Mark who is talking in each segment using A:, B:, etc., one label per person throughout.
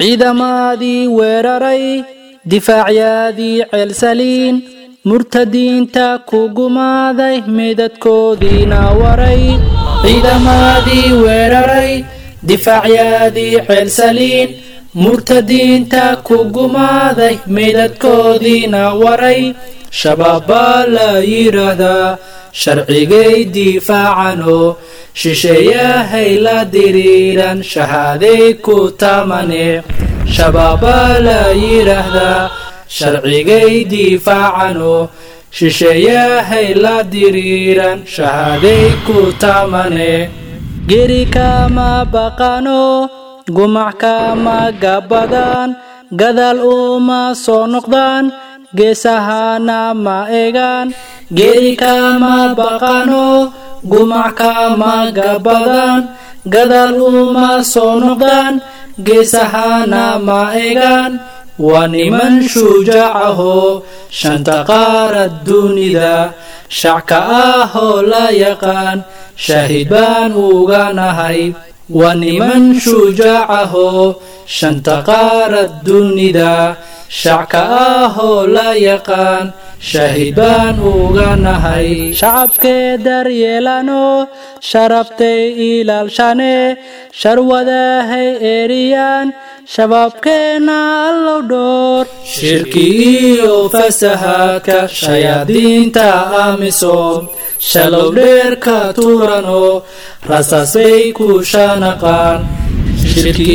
A: ciidamaadii weeraray difaacyaadii ceelsaliin murtadiinta ku gumaaday meydadkoodiina waray ciidamaadii weeraray difaacyaadii ceelsaliin murtadiinta ku gumaaday meydadkoodiina waray. Shabaab baa la yidhaahdaa sharcigay difaacano. Shisheeyahay la diriiran shahaaday ku tamane. Shabaab baa la yidhaahdaa sharcigay difaacano. Shisheeyahay la diriiran shahaaday ku tamane. Geri kama baqano gumac kama gabadaan gadaal uma soo noqdaan geesahana ma egaan geri kama baqano gumac kama gabadaan gadaal uma soo noqdaan geesahana ma egaan waa niman shujaacaho shanta qaarad dunida shacka ahoo la yaqaan shaahid baan uga nahay waa niman shujaacaho shanta qaarad dunida shacka ahoo la yaqaan shaahid baan uga nahay shacabkee daryeelano sharabtay ilaalshane sharwadahay eriyaan shabaabkeenna allow dhoor shirki iyo fasahaadka shayaadiinta amisom shalow dheerka turano rasaasbay ku shanaqaan shirki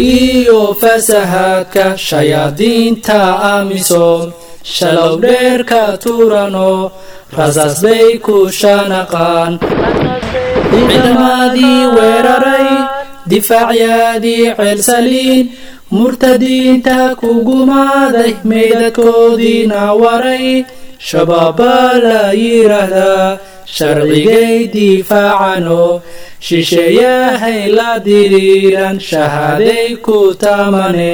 A: iyo fasahaadka shayaadiinta amisom shalow dheerka turano rasaasbay ku shanaqaan ciidamaadii weeraray difaacyaadii ceelsaliin murtadiinta ku gumaaday meydadkoodiina waray shabaabaa la yidhaahdaa sharcigay difaacano shisheeyahay la diriiran shahaaday ku tamane